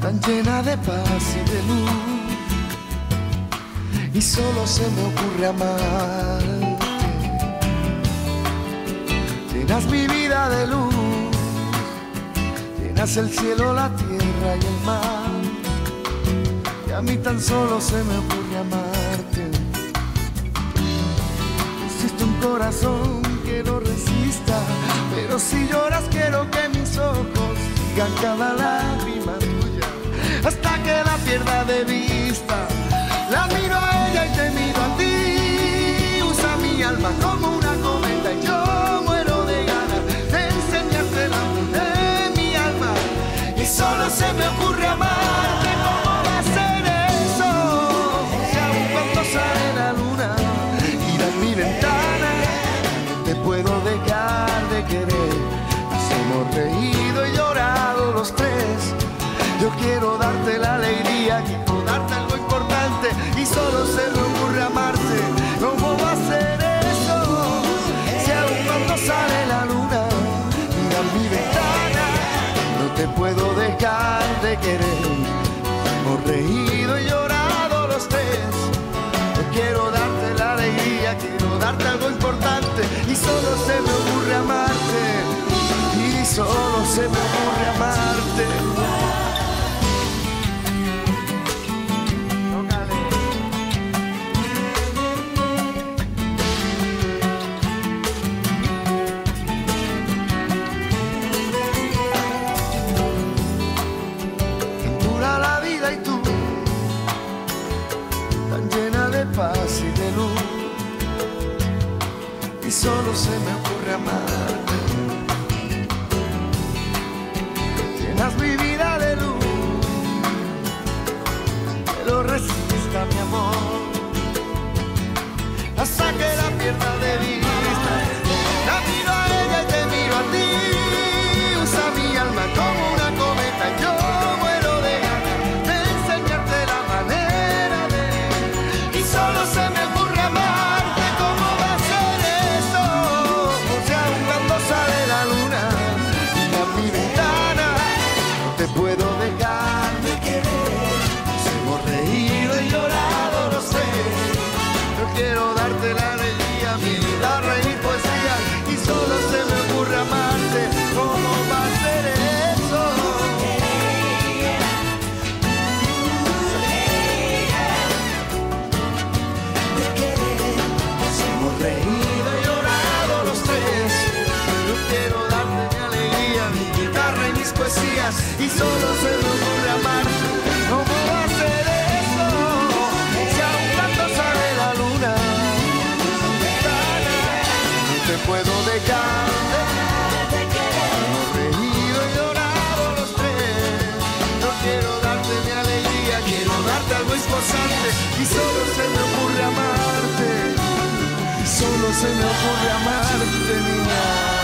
tan llena de paz y de luz, y solo se me ocurre amarte. Llenas mi vida de luz, llenas el cielo, la tierra y el mar, y a mí tan solo se me ocurre amarte. Existe un corazón que no resista, pero si lloras quiero que mis ojos sigan cada tuya la pierda de vista. La miro a ella y te miro a ti. Usa mi alma como una cometa y yo muero de ganas de enseñarte la de mi alma. Y solo se me quiero darte algo importante y solo se me ocurre amarte. ¿Cómo va a ser eso? Si aún cuando sale la luna, mira mi ventana, no te puedo dejar de querer. Hemos reído y llorado los tres. Quiero darte la alegría, quiero darte algo importante y solo se me ocurre amarte. Y solo se me ocurre amarte. De paz y de luz, y solo se me ocurre amarte. Te Y solo se me ocurre amarte. ¿Cómo va a eso? Si aún cuando sale la luna, no te puedo dejar. Hemos reído y llorado los tres. No quiero darte mi alegría, quiero darte algo importante. Y solo se me ocurre amarte. Solo se me ocurre amarte, niña.